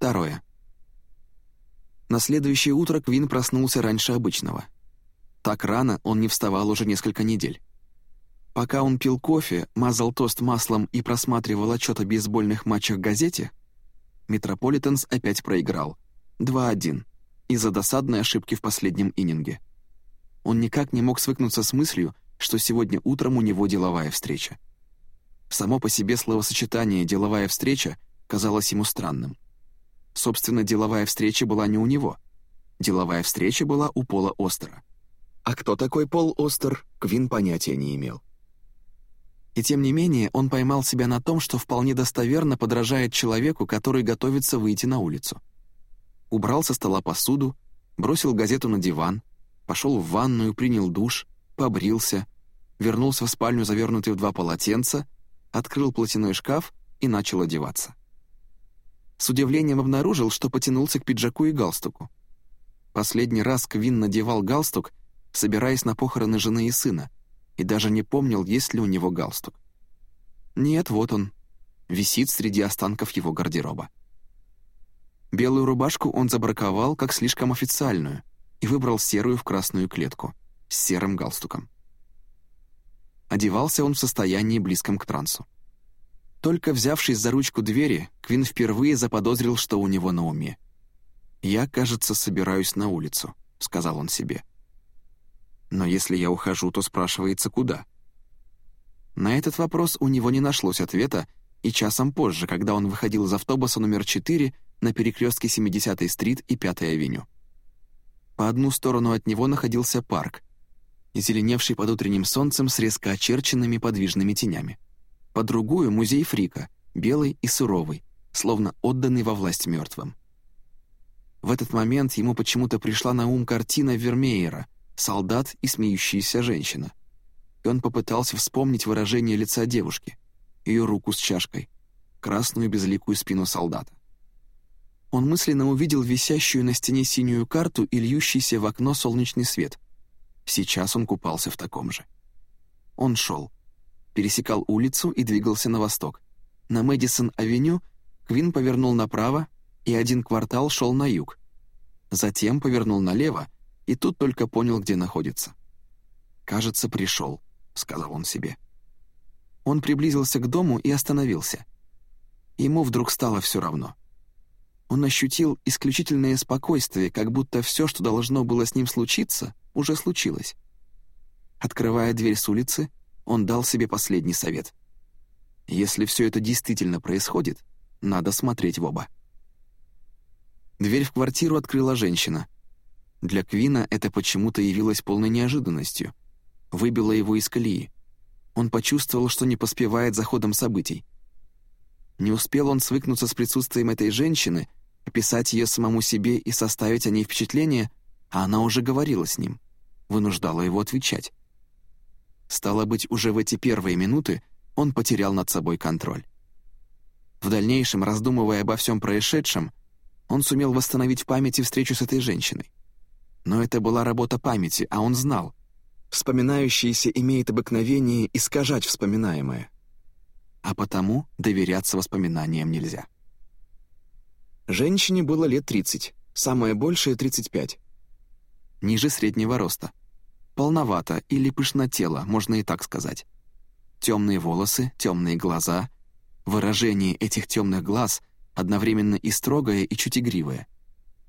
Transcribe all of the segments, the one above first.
Второе. На следующее утро Квин проснулся раньше обычного. Так рано он не вставал уже несколько недель. Пока он пил кофе, мазал тост маслом и просматривал отчет о бейсбольных матчах в газете, Метрополитенс опять проиграл. 2-1. Из-за досадной ошибки в последнем иннинге. Он никак не мог свыкнуться с мыслью, что сегодня утром у него деловая встреча. Само по себе словосочетание «деловая встреча» казалось ему странным. Собственно, деловая встреча была не у него. Деловая встреча была у Пола Остера. А кто такой Пол Остер, Квин понятия не имел. И тем не менее он поймал себя на том, что вполне достоверно подражает человеку, который готовится выйти на улицу. Убрал со стола посуду, бросил газету на диван, пошел в ванную, принял душ, побрился, вернулся в спальню, завернутый в два полотенца, открыл платяной шкаф и начал одеваться. С удивлением обнаружил, что потянулся к пиджаку и галстуку. Последний раз Квин надевал галстук, собираясь на похороны жены и сына, и даже не помнил, есть ли у него галстук. Нет, вот он, висит среди останков его гардероба. Белую рубашку он забраковал как слишком официальную и выбрал серую в красную клетку с серым галстуком. Одевался он в состоянии близком к трансу. Только взявшись за ручку двери, Квин впервые заподозрил, что у него на уме. «Я, кажется, собираюсь на улицу», — сказал он себе. Но если я ухожу, то спрашивается, куда? На этот вопрос у него не нашлось ответа, и часом позже, когда он выходил из автобуса номер 4 на перекрестке 70-й стрит и 5-й авеню. По одну сторону от него находился парк, зеленевший под утренним солнцем с резко очерченными подвижными тенями. По другую — музей Фрика, белый и суровый, словно отданный во власть мертвым. В этот момент ему почему-то пришла на ум картина Вермеера — солдат и смеющаяся женщина. И он попытался вспомнить выражение лица девушки, ее руку с чашкой, красную безликую спину солдата. Он мысленно увидел висящую на стене синюю карту и льющийся в окно солнечный свет. Сейчас он купался в таком же. Он шел, пересекал улицу и двигался на восток. На Мэдисон-авеню Квин повернул направо, и один квартал шел на юг. Затем повернул налево, и тут только понял, где находится. «Кажется, пришел», — сказал он себе. Он приблизился к дому и остановился. Ему вдруг стало все равно. Он ощутил исключительное спокойствие, как будто все, что должно было с ним случиться, уже случилось. Открывая дверь с улицы, он дал себе последний совет. Если все это действительно происходит, надо смотреть в оба. Дверь в квартиру открыла женщина — для Квина это почему-то явилось полной неожиданностью. Выбило его из колеи. Он почувствовал, что не поспевает за ходом событий. Не успел он свыкнуться с присутствием этой женщины, описать ее самому себе и составить о ней впечатление, а она уже говорила с ним, вынуждала его отвечать. Стало быть, уже в эти первые минуты он потерял над собой контроль. В дальнейшем, раздумывая обо всем происшедшем, он сумел восстановить в памяти встречу с этой женщиной. Но это была работа памяти, а он знал. Вспоминающийся имеет обыкновение искажать вспоминаемое. А потому доверяться воспоминаниям нельзя. Женщине было лет 30, самое большее — 35. Ниже среднего роста. Полновато или пышнотело, можно и так сказать. Темные волосы, темные глаза. Выражение этих темных глаз одновременно и строгое, и чуть игривое —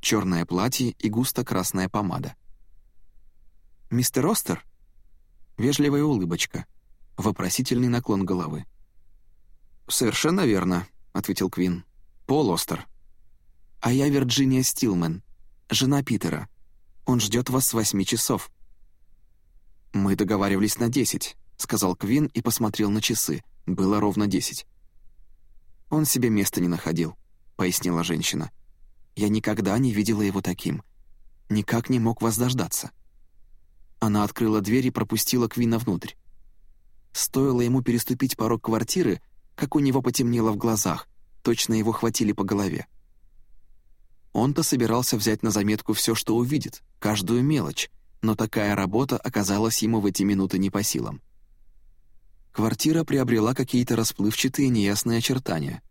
черное платье и густо-красная помада. «Мистер Остер?» Вежливая улыбочка, вопросительный наклон головы. «Совершенно верно», — ответил Квин. «Пол Остер». «А я Вирджиния Стилмен, жена Питера. Он ждет вас с восьми часов». «Мы договаривались на десять», — сказал Квин и посмотрел на часы. Было ровно десять. «Он себе места не находил», — пояснила женщина. Я никогда не видела его таким. Никак не мог вас дождаться. Она открыла дверь и пропустила Квина внутрь. Стоило ему переступить порог квартиры, как у него потемнело в глазах, точно его хватили по голове. Он-то собирался взять на заметку все, что увидит, каждую мелочь, но такая работа оказалась ему в эти минуты не по силам. Квартира приобрела какие-то расплывчатые неясные очертания.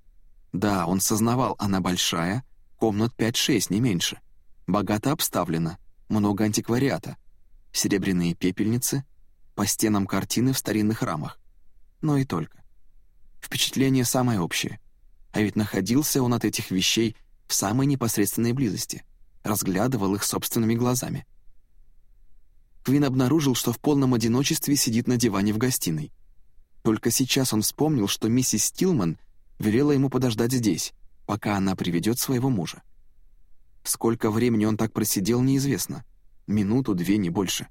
Да, он сознавал, она большая, Комнат 5-6, не меньше. Богато обставлено, много антиквариата. Серебряные пепельницы, по стенам картины в старинных рамах. Но и только. Впечатление самое общее. А ведь находился он от этих вещей в самой непосредственной близости, разглядывал их собственными глазами. Квин обнаружил, что в полном одиночестве сидит на диване в гостиной. Только сейчас он вспомнил, что миссис Стилман велела ему подождать здесь, пока она приведет своего мужа. Сколько времени он так просидел, неизвестно. Минуту, две, не больше.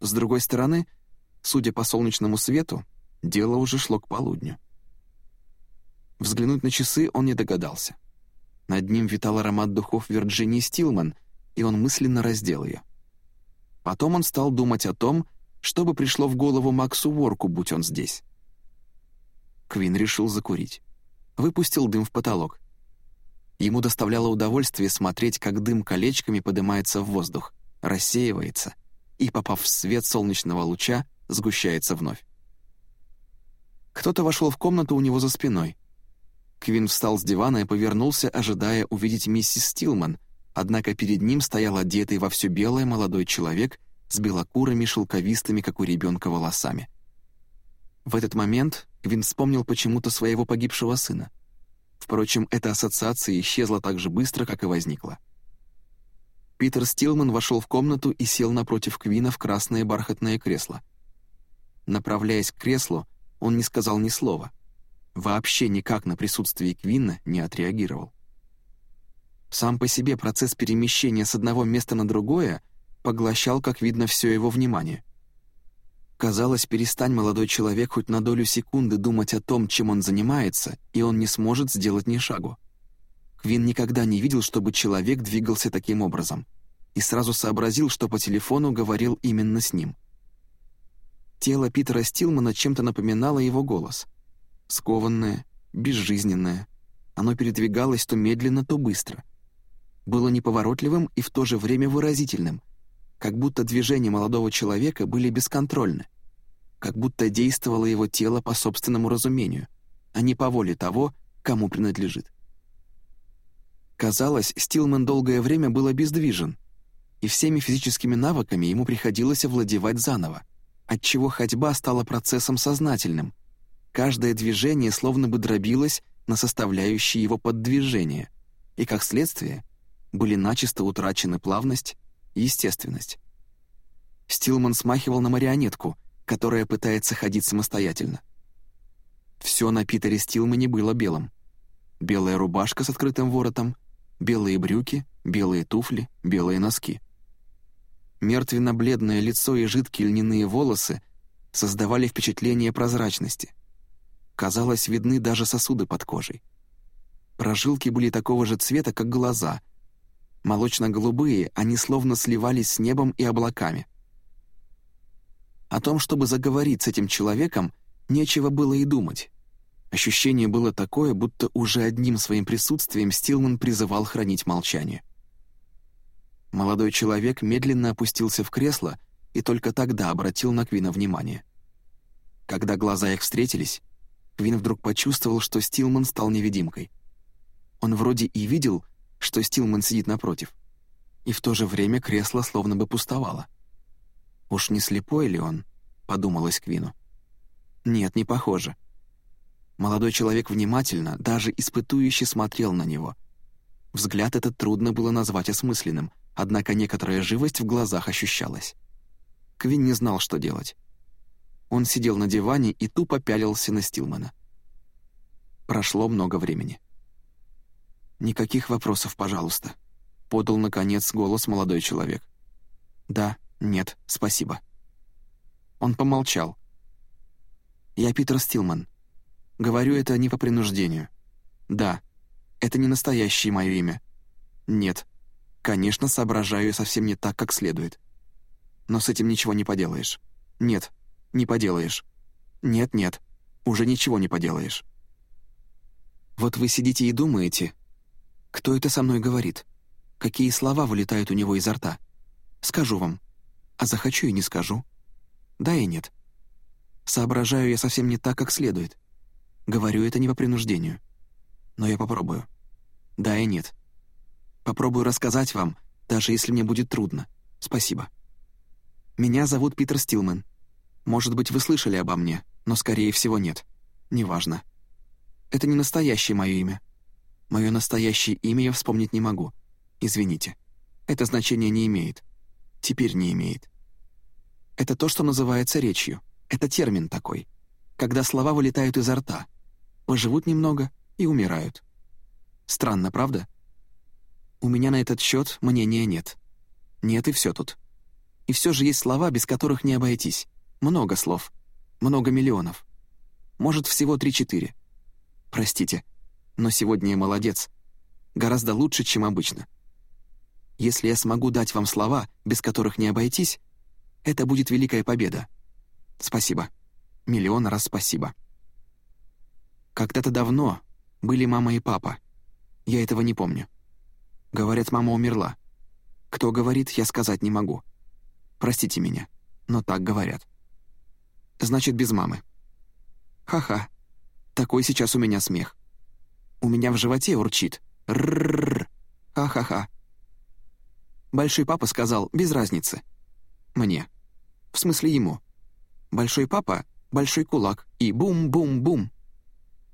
С другой стороны, судя по солнечному свету, дело уже шло к полудню. Взглянуть на часы он не догадался. Над ним витал аромат духов Вирджинии Стилман, и он мысленно раздел ее. Потом он стал думать о том, что бы пришло в голову Максу Ворку, будь он здесь. Квин решил закурить. Выпустил дым в потолок. Ему доставляло удовольствие смотреть, как дым колечками поднимается в воздух, рассеивается и, попав в свет солнечного луча, сгущается вновь. Кто-то вошел в комнату у него за спиной. Квин встал с дивана и повернулся, ожидая увидеть миссис Стилман, однако перед ним стоял одетый во все белое молодой человек с белокурыми шелковистыми, как у ребенка, волосами. В этот момент Квин вспомнил почему-то своего погибшего сына. Впрочем, эта ассоциация исчезла так же быстро, как и возникла. Питер Стилман вошел в комнату и сел напротив Квина в красное бархатное кресло. Направляясь к креслу, он не сказал ни слова. Вообще никак на присутствие Квина не отреагировал. Сам по себе процесс перемещения с одного места на другое — поглощал, как видно, все его внимание. Казалось, перестань, молодой человек, хоть на долю секунды думать о том, чем он занимается, и он не сможет сделать ни шагу. Квин никогда не видел, чтобы человек двигался таким образом, и сразу сообразил, что по телефону говорил именно с ним. Тело Питера Стилмана чем-то напоминало его голос. Скованное, безжизненное. Оно передвигалось то медленно, то быстро. Было неповоротливым и в то же время выразительным — как будто движения молодого человека были бесконтрольны, как будто действовало его тело по собственному разумению, а не по воле того, кому принадлежит. Казалось, Стилман долгое время был обездвижен, и всеми физическими навыками ему приходилось овладевать заново, отчего ходьба стала процессом сознательным. Каждое движение словно бы дробилось на составляющие его поддвижения, и, как следствие, были начисто утрачены плавность естественность. Стилман смахивал на марионетку, которая пытается ходить самостоятельно. Все на Питере Стилмане было белым. Белая рубашка с открытым воротом, белые брюки, белые туфли, белые носки. Мертвенно-бледное лицо и жидкие льняные волосы создавали впечатление прозрачности. Казалось, видны даже сосуды под кожей. Прожилки были такого же цвета, как глаза — Молочно-голубые, они словно сливались с небом и облаками. О том, чтобы заговорить с этим человеком, нечего было и думать. Ощущение было такое, будто уже одним своим присутствием Стилман призывал хранить молчание. Молодой человек медленно опустился в кресло и только тогда обратил на Квина внимание. Когда глаза их встретились, Квин вдруг почувствовал, что Стилман стал невидимкой. Он вроде и видел, что Стилман сидит напротив. И в то же время кресло словно бы пустовало. «Уж не слепой ли он?» — подумалось Квину. «Нет, не похоже». Молодой человек внимательно, даже испытующе смотрел на него. Взгляд этот трудно было назвать осмысленным, однако некоторая живость в глазах ощущалась. Квин не знал, что делать. Он сидел на диване и тупо пялился на Стилмана. Прошло много времени. «Никаких вопросов, пожалуйста», — подал, наконец, голос молодой человек. «Да, нет, спасибо». Он помолчал. «Я Питер Стилман. Говорю это не по принуждению. Да, это не настоящее мое имя. Нет, конечно, соображаю совсем не так, как следует. Но с этим ничего не поделаешь. Нет, не поделаешь. Нет-нет, уже ничего не поделаешь. Вот вы сидите и думаете, кто это со мной говорит? Какие слова вылетают у него изо рта? Скажу вам. А захочу и не скажу. Да и нет. Соображаю я совсем не так, как следует. Говорю это не по принуждению. Но я попробую. Да и нет. Попробую рассказать вам, даже если мне будет трудно. Спасибо. Меня зовут Питер Стилман. Может быть, вы слышали обо мне, но, скорее всего, нет. Неважно. Это не настоящее мое имя. Мое настоящее имя я вспомнить не могу. Извините. Это значение не имеет. Теперь не имеет. Это то, что называется речью. Это термин такой. Когда слова вылетают изо рта. Поживут немного и умирают. Странно, правда? У меня на этот счет мнения нет. Нет, и все тут. И все же есть слова, без которых не обойтись. Много слов. Много миллионов. Может, всего три-четыре. Простите, но сегодня я молодец. Гораздо лучше, чем обычно. Если я смогу дать вам слова, без которых не обойтись, это будет великая победа. Спасибо. Миллион раз спасибо. Когда-то давно были мама и папа. Я этого не помню. Говорят, мама умерла. Кто говорит, я сказать не могу. Простите меня, но так говорят. Значит, без мамы. Ха-ха. Такой сейчас у меня смех. У меня в животе урчит. Ррррр. Ха-ха-ха. Большой папа сказал, без разницы. Мне. В смысле ему. Большой папа — большой кулак, и бум-бум-бум.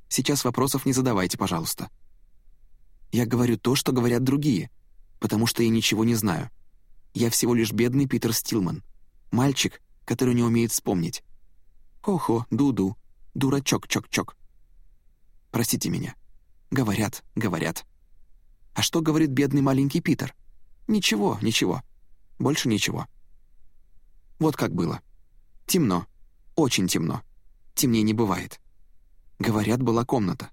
Сейчас вопросов не задавайте, пожалуйста. Я говорю то, что говорят другие, потому что я ничего не знаю. Я всего лишь бедный Питер Стилман. Мальчик, который не умеет вспомнить. Хо-хо, ду-ду, дурачок-чок-чок. Простите меня. Говорят, говорят. А что говорит бедный маленький Питер? Ничего, ничего. Больше ничего. Вот как было. Темно. Очень темно. Темнее не бывает. Говорят, была комната.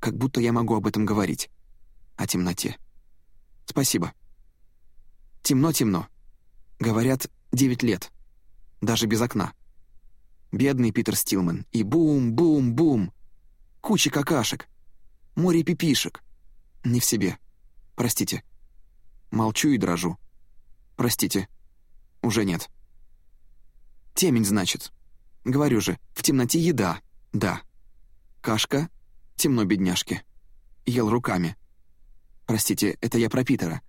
Как будто я могу об этом говорить. О темноте. Спасибо. Темно-темно. Говорят, девять лет. Даже без окна. Бедный Питер Стилман. И бум-бум-бум. Куча какашек. Море пипишек. Не в себе. Простите. Молчу и дрожу. Простите. Уже нет. Темень, значит. Говорю же, в темноте еда. Да. Кашка. Темно, бедняжки. Ел руками. Простите, это я про Питера.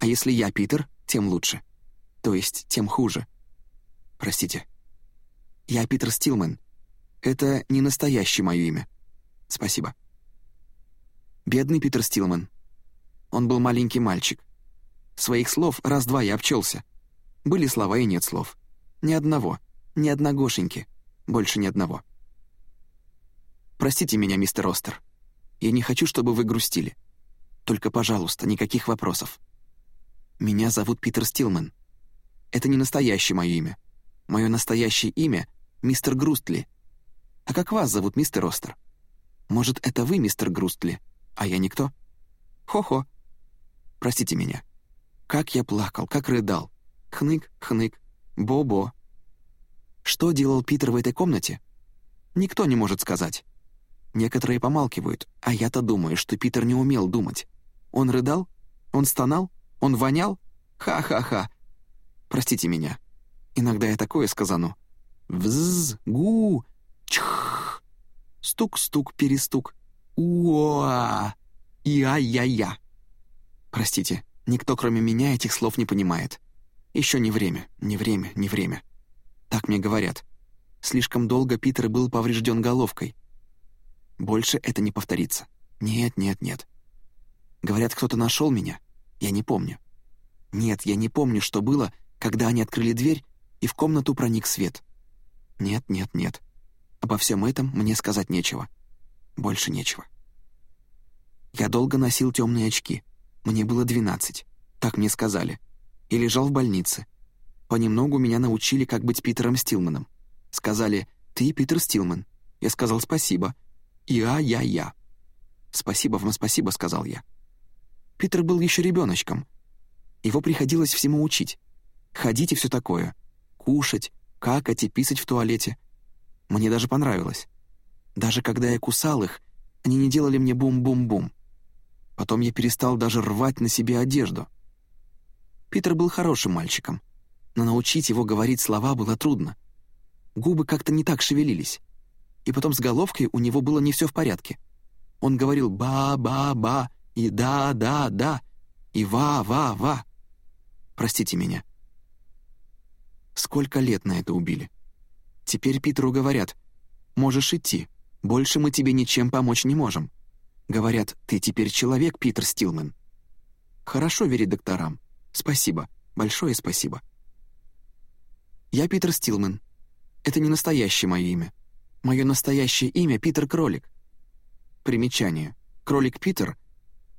А если я Питер, тем лучше. То есть, тем хуже. Простите. Я Питер Стилман. Это не настоящее мое имя. Спасибо. Бедный Питер Стилман. Он был маленький мальчик. Своих слов раз-два я обчелся. Были слова и нет слов. Ни одного. Ни одногошеньки. Больше ни одного. Простите меня, мистер Остер. Я не хочу, чтобы вы грустили. Только, пожалуйста, никаких вопросов. Меня зовут Питер Стилман. Это не настоящее мое имя. Мое настоящее имя — мистер Грустли. А как вас зовут, мистер Остер? Может, это вы, мистер Грустли, а я никто? Хо-хо. Простите меня. Как я плакал, как рыдал. Хнык, хнык, бо-бо. Что делал Питер в этой комнате? Никто не может сказать. Некоторые помалкивают, а я-то думаю, что Питер не умел думать. Он рыдал? Он стонал? Он вонял? Ха-ха-ха. Простите меня. Иногда я такое сказану. Взз, гу, чх. Стук-стук, перестук. Уа, я-я-я. Простите, никто кроме меня этих слов не понимает. Еще не время, не время, не время. Так мне говорят. Слишком долго Питер был поврежден головкой. Больше это не повторится. Нет, нет, нет. Говорят, кто-то нашел меня. Я не помню. Нет, я не помню, что было, когда они открыли дверь, и в комнату проник свет. Нет, нет, нет. Обо всем этом мне сказать нечего. Больше нечего. Я долго носил темные очки. Мне было двенадцать. Так мне сказали. И лежал в больнице. Понемногу меня научили, как быть Питером Стилманом. Сказали «Ты Питер Стилман». Я сказал «Спасибо». «Я-я-я». «Спасибо вам, спасибо», — сказал я. Питер был еще ребеночком. Его приходилось всему учить. Ходить и все такое. Кушать, какать и писать в туалете. Мне даже понравилось. Даже когда я кусал их, они не делали мне бум-бум-бум. Потом я перестал даже рвать на себе одежду. Питер был хорошим мальчиком, но научить его говорить слова было трудно. Губы как-то не так шевелились. И потом с головкой у него было не все в порядке. Он говорил «ба-ба-ба», и «да, да, да». И ва-ва-ва. Простите меня. Сколько лет на это убили? Теперь Питеру говорят, можешь идти, больше мы тебе ничем помочь не можем. Говорят, ты теперь человек, Питер Стилман. Хорошо верить докторам. Спасибо, большое спасибо. Я Питер Стилман. Это не настоящее мое имя. Мое настоящее имя — Питер Кролик. Примечание. Кролик Питер —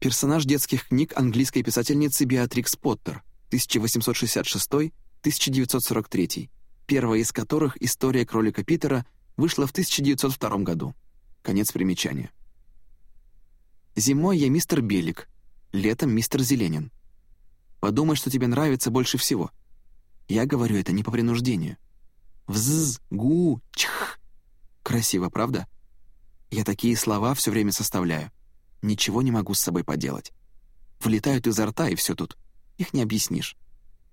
персонаж детских книг английской писательницы Беатрикс Поттер, 1866-1943, первая из которых «История кролика Питера» вышла в 1902 году. Конец примечания. Зимой я мистер Белик, летом мистер Зеленин. Подумай, что тебе нравится больше всего. Я говорю это не по принуждению. Взз, гу, чх. Красиво, правда? Я такие слова все время составляю. Ничего не могу с собой поделать. Влетают изо рта, и все тут. Их не объяснишь.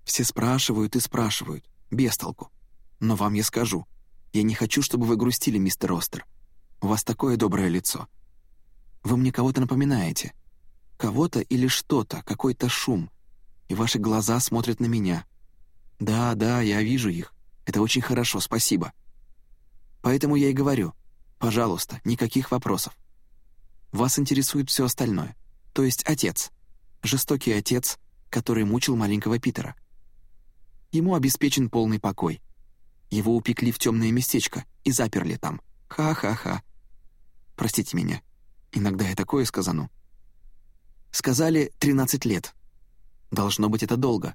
Все спрашивают и спрашивают. Без толку. Но вам я скажу. Я не хочу, чтобы вы грустили, мистер Остер. У вас такое доброе лицо. Вы мне кого-то напоминаете. Кого-то или что-то, какой-то шум. И ваши глаза смотрят на меня. Да, да, я вижу их. Это очень хорошо, спасибо. Поэтому я и говорю, пожалуйста, никаких вопросов. Вас интересует все остальное. То есть отец. Жестокий отец, который мучил маленького Питера. Ему обеспечен полный покой. Его упекли в темное местечко и заперли там. Ха-ха-ха. Простите меня. Иногда я такое сказану. Сказали 13 лет. Должно быть, это долго.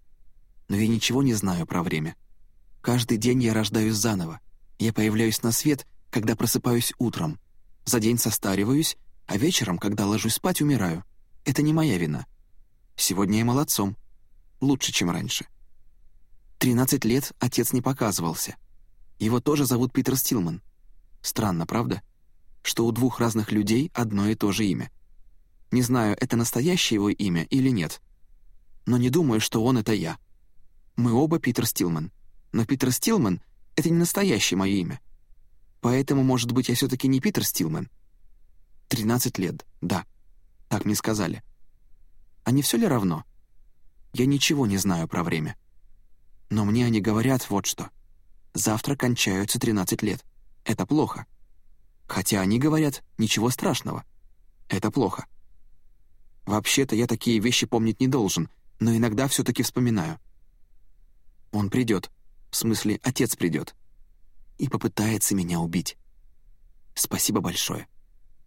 Но я ничего не знаю про время. Каждый день я рождаюсь заново. Я появляюсь на свет, когда просыпаюсь утром. За день состариваюсь, а вечером, когда ложусь спать, умираю. Это не моя вина. Сегодня я молодцом. Лучше, чем раньше. Тринадцать лет отец не показывался. Его тоже зовут Питер Стилман. Странно, правда? Что у двух разных людей одно и то же имя. Не знаю, это настоящее его имя или нет. Но не думаю, что он — это я. Мы оба Питер Стилман но Питер Стилман — это не настоящее мое имя. Поэтому, может быть, я все таки не Питер Стилман. Тринадцать лет, да. Так мне сказали. А не все ли равно? Я ничего не знаю про время. Но мне они говорят вот что. Завтра кончаются тринадцать лет. Это плохо. Хотя они говорят, ничего страшного. Это плохо. Вообще-то я такие вещи помнить не должен, но иногда все таки вспоминаю. Он придет. В смысле, отец придет. И попытается меня убить. Спасибо большое.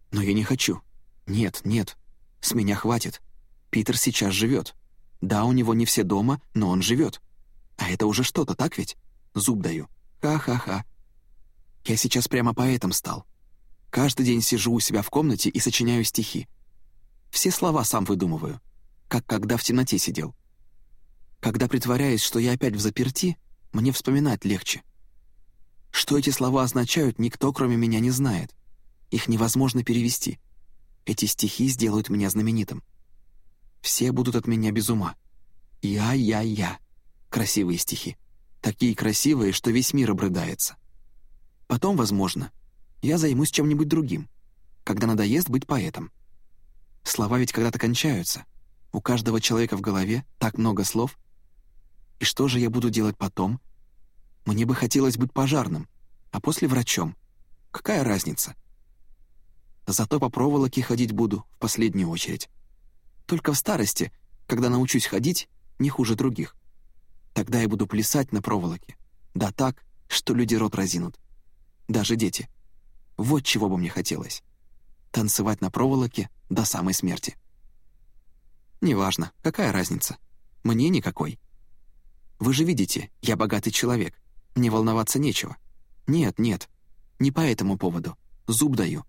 Но я не хочу. Нет, нет. С меня хватит. Питер сейчас живет. Да, у него не все дома, но он живет. А это уже что-то, так ведь? Зуб даю. Ха-ха-ха. Я сейчас прямо поэтом стал. Каждый день сижу у себя в комнате и сочиняю стихи. Все слова сам выдумываю, как когда в темноте сидел. Когда притворяюсь, что я опять в заперти, мне вспоминать легче. Что эти слова означают, никто, кроме меня, не знает. Их невозможно перевести. Эти стихи сделают меня знаменитым. Все будут от меня без ума. Я-я-я. Красивые стихи. Такие красивые, что весь мир обрыдается. Потом, возможно, я займусь чем-нибудь другим, когда надоест быть поэтом. Слова ведь когда-то кончаются. У каждого человека в голове так много слов — и что же я буду делать потом? Мне бы хотелось быть пожарным, а после врачом. Какая разница? Зато по проволоке ходить буду в последнюю очередь. Только в старости, когда научусь ходить, не хуже других. Тогда я буду плясать на проволоке. Да так, что люди рот разинут. Даже дети. Вот чего бы мне хотелось. Танцевать на проволоке до самой смерти. Неважно, какая разница. Мне никакой. Вы же видите, я богатый человек. Мне волноваться нечего. Нет, нет, не по этому поводу. Зуб даю.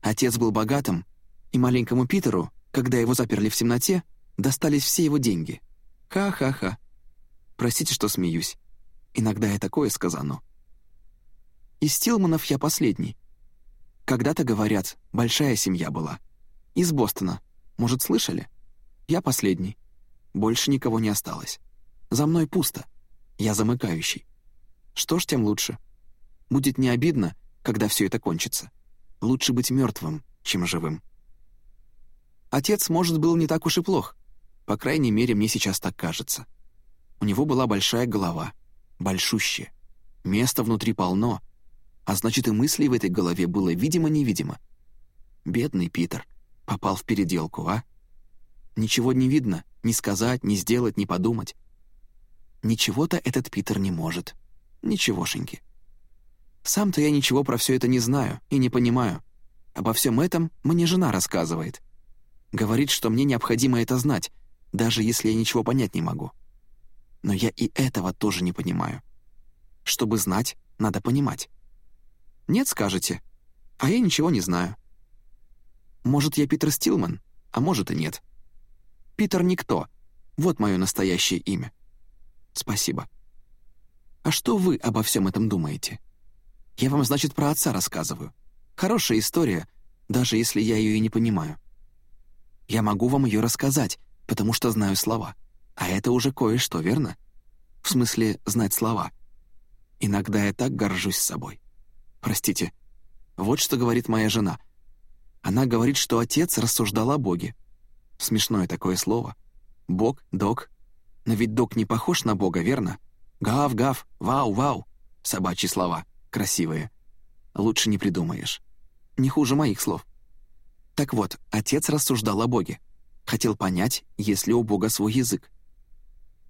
Отец был богатым, и маленькому Питеру, когда его заперли в темноте, достались все его деньги. Ха-ха-ха. Простите, что смеюсь. Иногда я такое сказану. Из Стилманов я последний. Когда-то, говорят, большая семья была. Из Бостона. Может, слышали? Я последний. Больше никого не осталось. За мной пусто. Я замыкающий. Что ж, тем лучше. Будет не обидно, когда все это кончится. Лучше быть мертвым, чем живым. Отец, может, был не так уж и плох. По крайней мере, мне сейчас так кажется. У него была большая голова, большущая. Места внутри полно, а значит, и мыслей в этой голове было видимо-невидимо. Бедный Питер. Попал в переделку, а? Ничего не видно, ни сказать, ни сделать, ни подумать. Ничего-то этот Питер не может. Ничегошеньки. Сам-то я ничего про все это не знаю и не понимаю. Обо всем этом мне жена рассказывает. Говорит, что мне необходимо это знать, даже если я ничего понять не могу. Но я и этого тоже не понимаю. Чтобы знать, надо понимать. Нет, скажете, а я ничего не знаю. Может, я Питер Стилман, а может и нет. Питер Никто. Вот мое настоящее имя. Спасибо. А что вы обо всем этом думаете? Я вам, значит, про отца рассказываю. Хорошая история, даже если я ее и не понимаю. Я могу вам ее рассказать, потому что знаю слова. А это уже кое-что, верно? В смысле, знать слова. Иногда я так горжусь собой. Простите. Вот что говорит моя жена — она говорит, что отец рассуждал о Боге. Смешное такое слово. Бог, дог. Но ведь дог не похож на Бога, верно? Гав, гав, вау, вау. Собачьи слова. Красивые. Лучше не придумаешь. Не хуже моих слов. Так вот, отец рассуждал о Боге. Хотел понять, есть ли у Бога свой язык.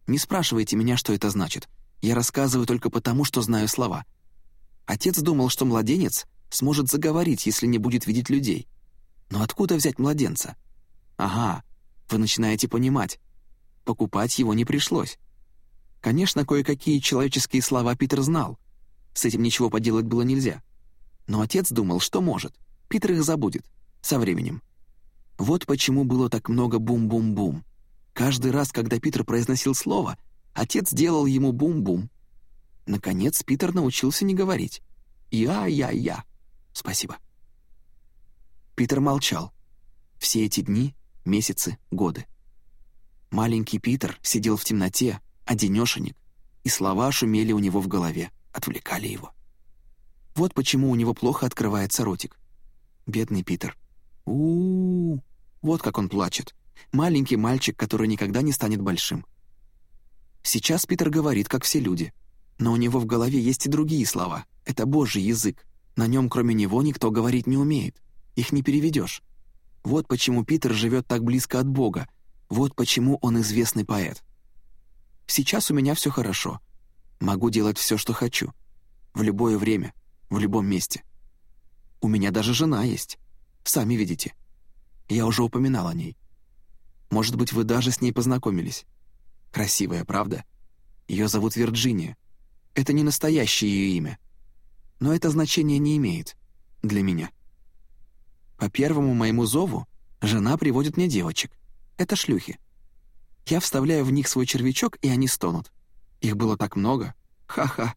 Не спрашивайте меня, что это значит. Я рассказываю только потому, что знаю слова. Отец думал, что младенец сможет заговорить, если не будет видеть людей. Но откуда взять младенца? Ага, вы начинаете понимать. Покупать его не пришлось. Конечно, кое-какие человеческие слова Питер знал. С этим ничего поделать было нельзя. Но отец думал, что может. Питер их забудет. Со временем. Вот почему было так много бум-бум-бум. Каждый раз, когда Питер произносил слово, отец делал ему бум-бум. Наконец, Питер научился не говорить. «Я-я-я». Спасибо. Питер молчал. Все эти дни, месяцы, годы. Маленький Питер сидел в темноте, одинешенек, и слова шумели у него в голове, отвлекали его. Вот почему у него плохо открывается ротик. Бедный Питер. у у, -у. Вот как он плачет. Маленький мальчик, который никогда не станет большим. Сейчас Питер говорит, как все люди. Но у него в голове есть и другие слова. Это Божий язык. На нем, кроме него, никто говорить не умеет. Их не переведешь. Вот почему Питер живет так близко от Бога. Вот почему он известный поэт. Сейчас у меня все хорошо. Могу делать все, что хочу. В любое время, в любом месте. У меня даже жена есть. Сами видите. Я уже упоминал о ней. Может быть, вы даже с ней познакомились. Красивая, правда? Ее зовут Вирджиния. Это не настоящее ее имя. Но это значение не имеет. Для меня. По первому моему зову жена приводит мне девочек. Это шлюхи. Я вставляю в них свой червячок, и они стонут. Их было так много. Ха-ха.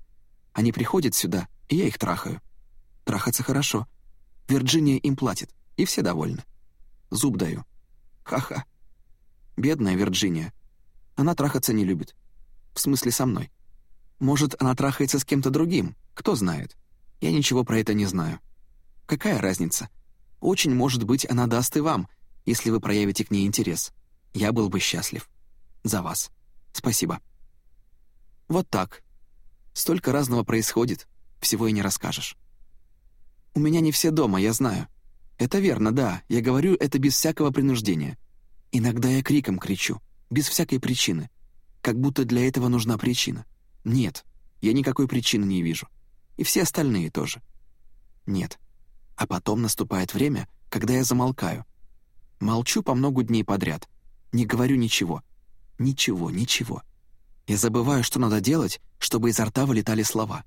Они приходят сюда, и я их трахаю. Трахаться хорошо. Вирджиния им платит, и все довольны. Зуб даю. Ха-ха. Бедная Вирджиния. Она трахаться не любит. В смысле, со мной. Может, она трахается с кем-то другим, кто знает. Я ничего про это не знаю. Какая разница? Очень может быть, она даст и вам, если вы проявите к ней интерес. Я был бы счастлив. За вас. Спасибо. Вот так. Столько разного происходит, всего и не расскажешь. У меня не все дома, я знаю. Это верно, да, я говорю это без всякого принуждения. Иногда я криком кричу, без всякой причины. Как будто для этого нужна причина. Нет, я никакой причины не вижу. И все остальные тоже. Нет. А потом наступает время, когда я замолкаю. Молчу по много дней подряд. Не говорю ничего. Ничего, ничего. Я забываю, что надо делать, чтобы изо рта вылетали слова.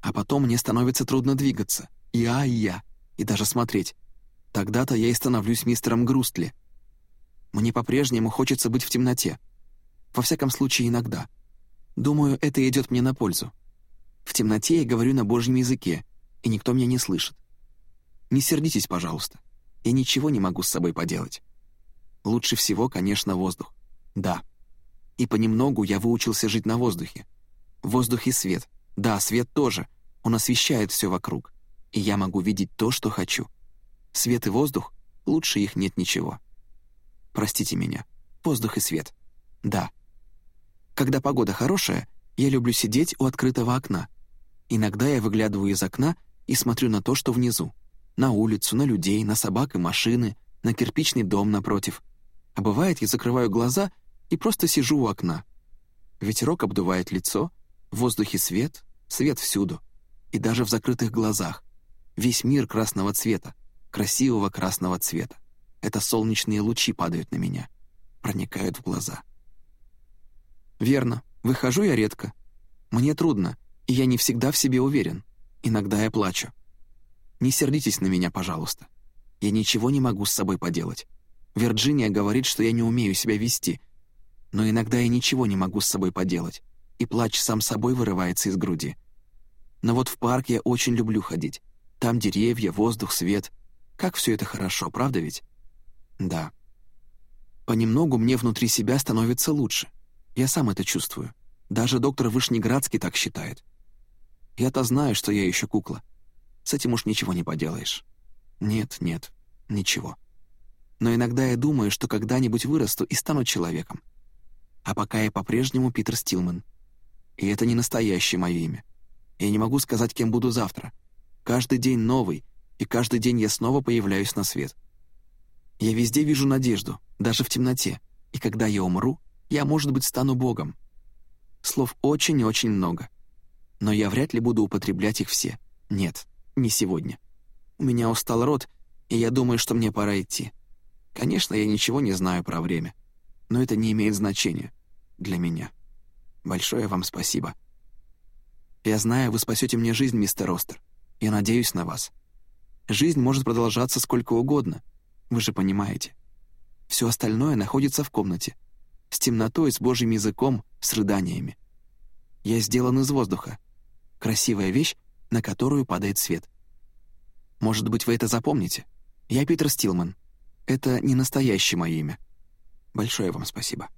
А потом мне становится трудно двигаться. Я и я. И даже смотреть. Тогда-то я и становлюсь мистером Грустли. Мне по-прежнему хочется быть в темноте. Во всяком случае, иногда. Думаю, это идет мне на пользу. В темноте я говорю на божьем языке, и никто меня не слышит. Не сердитесь, пожалуйста. Я ничего не могу с собой поделать. Лучше всего, конечно, воздух. Да. И понемногу я выучился жить на воздухе. Воздух и свет. Да, свет тоже. Он освещает все вокруг. И я могу видеть то, что хочу. Свет и воздух — лучше их нет ничего. Простите меня. воздух и свет. Да. Когда погода хорошая, я люблю сидеть у открытого окна. Иногда я выглядываю из окна и смотрю на то, что внизу. На улицу, на людей, на собак и машины, на кирпичный дом напротив. А бывает, я закрываю глаза и просто сижу у окна. Ветерок обдувает лицо, в воздухе свет, свет всюду. И даже в закрытых глазах. Весь мир красного цвета, красивого красного цвета. Это солнечные лучи падают на меня, проникают в глаза. Верно, выхожу я редко. Мне трудно, и я не всегда в себе уверен. Иногда я плачу. Не сердитесь на меня, пожалуйста. Я ничего не могу с собой поделать. Вирджиния говорит, что я не умею себя вести, но иногда я ничего не могу с собой поделать, и плач сам собой вырывается из груди. Но вот в парк я очень люблю ходить. Там деревья, воздух, свет. Как все это хорошо, правда ведь? Да. Понемногу мне внутри себя становится лучше. Я сам это чувствую. Даже доктор Вышнеградский так считает. Я-то знаю, что я еще кукла. С этим уж ничего не поделаешь. Нет, нет, ничего. Но иногда я думаю, что когда-нибудь вырасту и стану человеком. А пока я по-прежнему Питер Стилман. И это не настоящее мое имя. Я не могу сказать, кем буду завтра. Каждый день новый, и каждый день я снова появляюсь на свет. Я везде вижу надежду, даже в темноте, и когда я умру, я, может быть, стану Богом. Слов очень и очень много. Но я вряд ли буду употреблять их все. Нет, не сегодня. У меня устал рот, и я думаю, что мне пора идти. Конечно, я ничего не знаю про время, но это не имеет значения для меня. Большое вам спасибо. Я знаю, вы спасете мне жизнь, мистер Ростер. Я надеюсь на вас. Жизнь может продолжаться сколько угодно, вы же понимаете. Все остальное находится в комнате, с темнотой, с божьим языком, с рыданиями. Я сделан из воздуха. Красивая вещь, на которую падает свет. Может быть, вы это запомните? Я Питер Стилман. Это не настоящее мое имя. Большое вам спасибо.